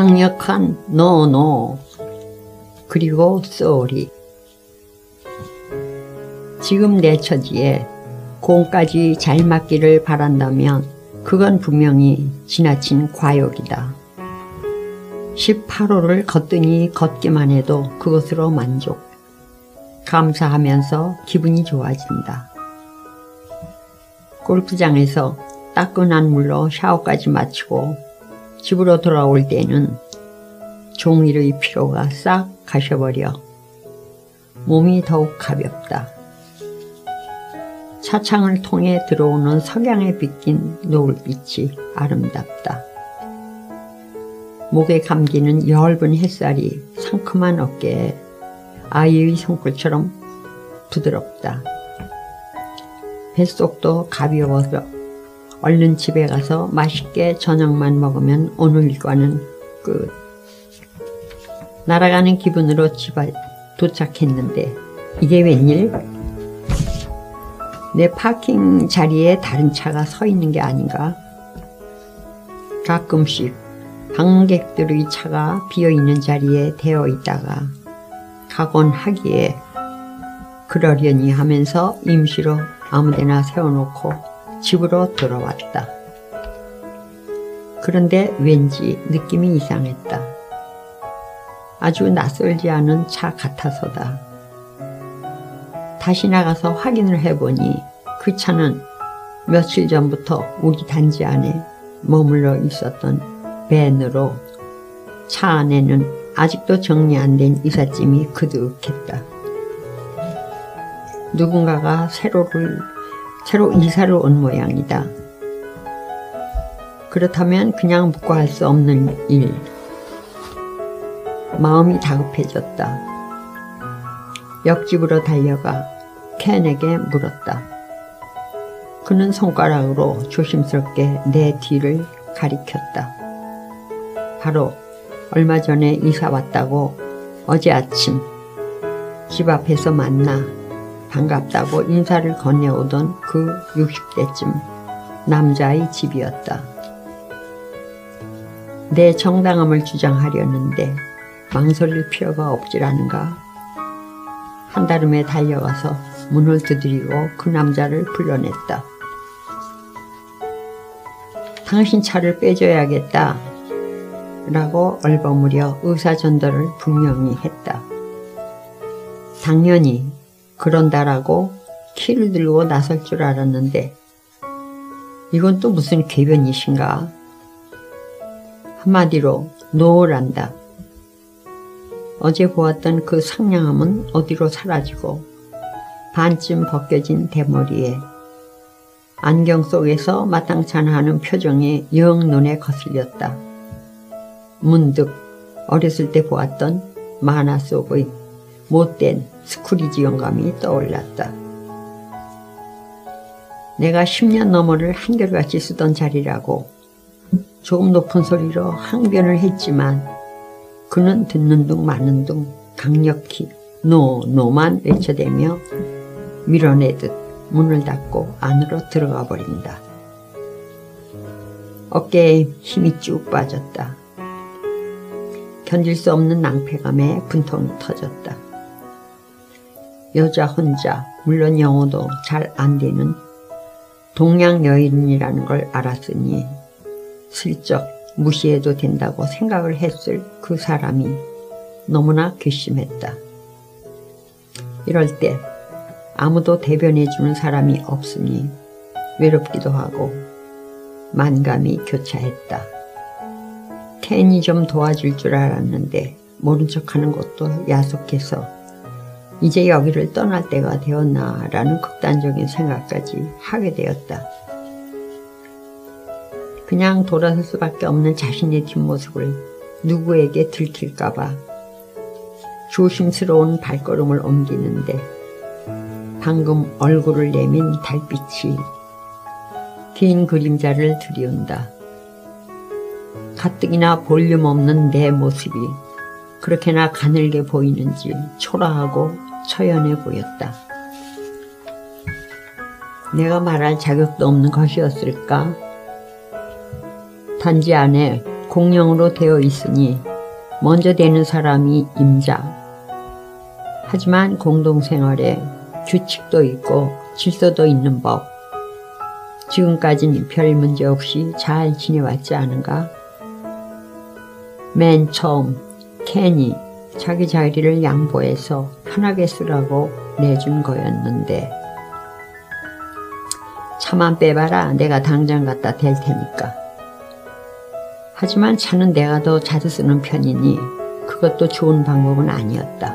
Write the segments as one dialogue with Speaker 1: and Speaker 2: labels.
Speaker 1: 강력한 no no 그리고 sorry 지금 내 처지에 공까지 잘 맞기를 바란다면 그건 분명히 지나친 과욕이다. 18호를 걷더니 걷기만 해도 그것으로 만족. 감사하면서 기분이 좋아진다. 골프장에서 따끈한 물로 샤워까지 마치고 집으로 돌아올 때는 종일의 피로가 싹 가셔버려 몸이 더욱 가볍다. 차창을 통해 들어오는 석양에 비낀 노을빛이 아름답다. 목에 감기는 엷은 햇살이 상큼한 어깨에 아이의 손끝처럼 부드럽다. 뱃속도 가벼워서 얼른 집에 가서 맛있게 저녁만 먹으면 오늘 일과는 끝. 날아가는 기분으로 집에 도착했는데 이게 웬일? 내 파킹 자리에 다른 차가 서 있는 게 아닌가? 가끔씩 방문객들의 차가 비어있는 자리에 되어 있다가 가곤 하기에 그러려니 하면서 임시로 아무데나 세워놓고 집으로 돌아왔다. 그런데 왠지 느낌이 이상했다. 아주 낯설지 않은 차 같아서다. 다시 나가서 확인을 해보니 그 차는 며칠 전부터 우리 단지 안에 머물러 있었던 밴으로 차 안에는 아직도 정리 안 된 이삿짐이 그득했다. 누군가가 새로를, 새로 이사를 온 모양이다. 그렇다면 그냥 묵고 할 수 없는 일. 마음이 다급해졌다. 옆집으로 달려가 켄에게 물었다. 그는 손가락으로 조심스럽게 내 뒤를 가리켰다. 바로 얼마 전에 이사 왔다고 어제 아침 집 앞에서 만나 반갑다고 인사를 건네오던 그 60대쯤 남자의 집이었다. 내 정당함을 주장하려는데 망설일 필요가 없지라는가. 한달음에 달려가서 문을 두드리고 그 남자를 불러냈다. 당신 차를 빼줘야겠다. 라고 얼버무려 의사전달을 분명히 했다. 당연히 그런다라고 키를 들고 나설 줄 알았는데 이건 또 무슨 궤변이신가? 한마디로 노을한다. 어제 보았던 그 상냥함은 어디로 사라지고 반쯤 벗겨진 대머리에 안경 속에서 마땅찮아 하는 표정이 영 눈에 거슬렸다. 문득 어렸을 때 보았던 만화 속의 못된 스크루지 영감이 떠올랐다. 내가 10년 너머를 한결같이 쓰던 자리라고 조금 높은 소리로 항변을 했지만 그는 듣는 둥 마는 둥 강력히 no, no만 외쳐대며 밀어내듯 문을 닫고 안으로 들어가 버린다. 어깨에 힘이 쭉 빠졌다. 견딜 수 없는 낭패감에 분통이 터졌다. 여자 혼자, 물론 영어도 잘 안 되는 동양 여인이라는 걸 알았으니 슬쩍 무시해도 된다고 생각을 했을 그 사람이 너무나 괘씸했다. 이럴 때 아무도 대변해주는 사람이 없으니 외롭기도 하고 만감이 교차했다. 캔이 좀 도와줄 줄 알았는데 모른 척하는 것도 야속해서 이제 여기를 떠날 때가 되었나 라는 극단적인 생각까지 하게 되었다. 그냥 돌아설 수밖에 없는 자신의 뒷모습을 누구에게 들킬까봐 조심스러운 발걸음을 옮기는데 방금 얼굴을 내민 달빛이 긴 그림자를 들이운다. 가뜩이나 볼륨 없는 내 모습이 그렇게나 가늘게 보이는지 초라하고 처연해 보였다. 내가 말할 자격도 없는 것이었을까? 단지 안에 공룡으로 되어 있으니 먼저 되는 사람이 임자. 하지만 공동생활에 규칙도 있고 질서도 있는 법. 지금까지는 별 문제 없이 잘 지내왔지 않은가? 맨 처음 캔이 자기 자리를 양보해서 편하게 쓰라고 내준 거였는데 차만 빼봐라. 내가 당장 갖다 댈 테니까. 하지만 차는 내가 더 자주 쓰는 편이니 그것도 좋은 방법은 아니었다.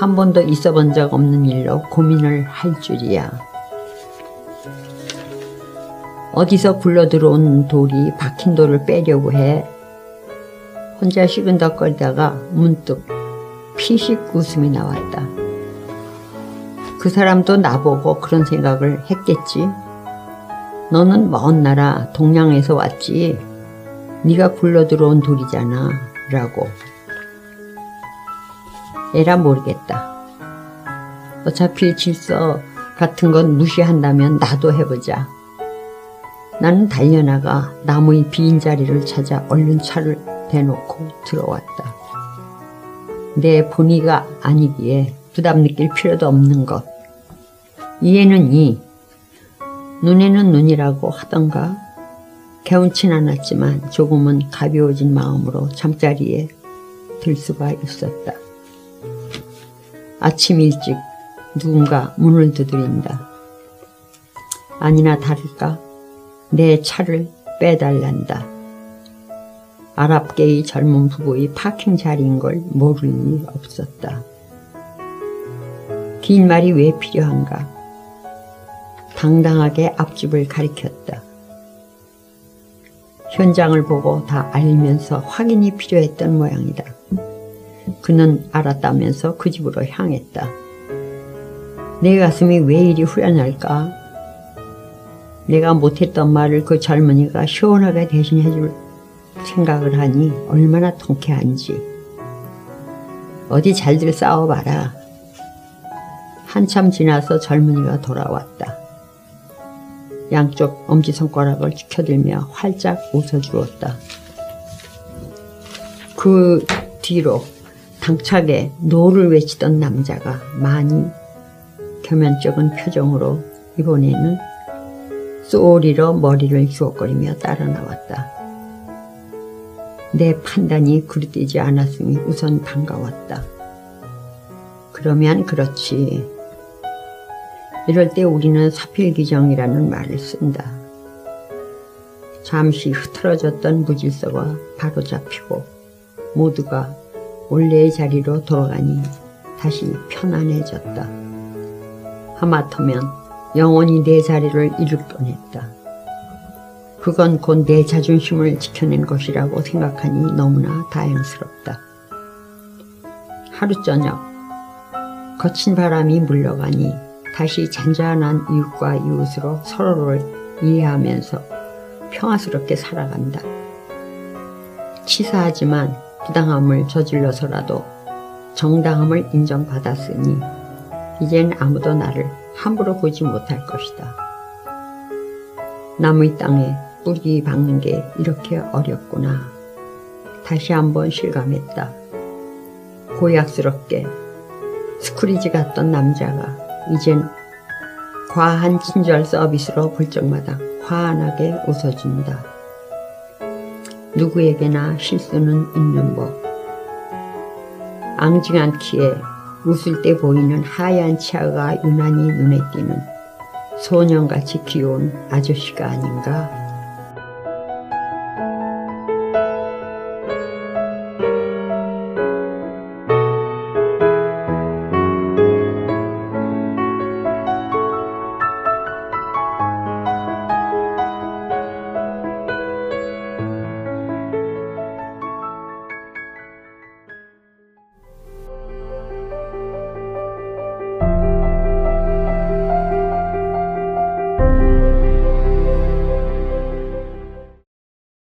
Speaker 1: 한 번도 있어 본 적 없는 일로 고민을 할 줄이야. 어디서 굴러 들어온 돌이 박힌 돌을 빼려고 해 혼자 시근덕거리다가 문득 피식 웃음이 나왔다. 그 사람도 나보고 그런 생각을 했겠지. 너는 먼 나라 동양에서 왔지. 네가 굴러 들어온 돌이잖아. 라고. 에라 모르겠다. 어차피 질서 같은 건 무시한다면 나도 해보자. 나는 달려나가 나무의 빈 자리를 찾아 얼른 차를 대놓고 들어왔다. 내 본의가 아니기에 부담 느낄 필요도 없는 것. 이에는 이, 눈에는 눈이라고 하던가 개운치 않았지만 조금은 가벼워진 마음으로 잠자리에 들 수가 있었다. 아침 일찍 누군가 문을 두드린다. 아니나 다를까 내 차를 빼달란다. 아랍계의 젊은 부부의 파킹 자리인 걸리 없었다. 긴 말이 왜 필요한가? 당당하게 앞집을 가리켰다. 현장을 보고 다 알면서 확인이 필요했던 모양이다. 그는 알았다면서 그 집으로 향했다. 내 가슴이 왜 이리 후련할까? 내가 못했던 말을 그 젊은이가 시원하게 대신해줄 생각을 하니 얼마나 통쾌한지. 어디 잘들 싸워봐라. 한참 지나서 젊은이가 돌아왔다. 양쪽 엄지손가락을 치켜들며 활짝 웃어주었다. 그 뒤로 당차게 no를 외치던 남자가 많이 겸연쩍은 표정으로 이번에는 쏘리로 머리를 주걱거리며 따라 나왔다. 내 판단이 그릇되지 않았으니 우선 반가웠다. 그러면 그렇지. 이럴 때 우리는 사필기정이라는 말을 쓴다. 잠시 흐트러졌던 무질서가 바로잡히고 모두가 원래의 자리로 돌아가니 다시 편안해졌다. 하마터면 영원히 내 자리를 잃을 뻔했다. 그건 곧 내 자존심을 지켜낸 것이라고 생각하니 너무나 다행스럽다. 하루 저녁 거친 바람이 물러가니 다시 잔잔한 이웃과 이웃으로 서로를 이해하면서 평화스럽게 살아간다. 치사하지만 부당함을 저질러서라도 정당함을 인정받았으니 이젠 아무도 나를 함부로 보지 못할 것이다. 나무의 땅에 뿌리 박는 게 이렇게 어렵구나. 다시 한번 실감했다. 고약스럽게 스크리지 같던 남자가 이젠 과한 친절 서비스로 볼 적마다 환하게 웃어준다. 누구에게나 실수는 있는 법. 앙증한 키에 웃을 때 보이는 하얀 치아가 유난히 눈에 띄는 소년같이 귀여운 아저씨가 아닌가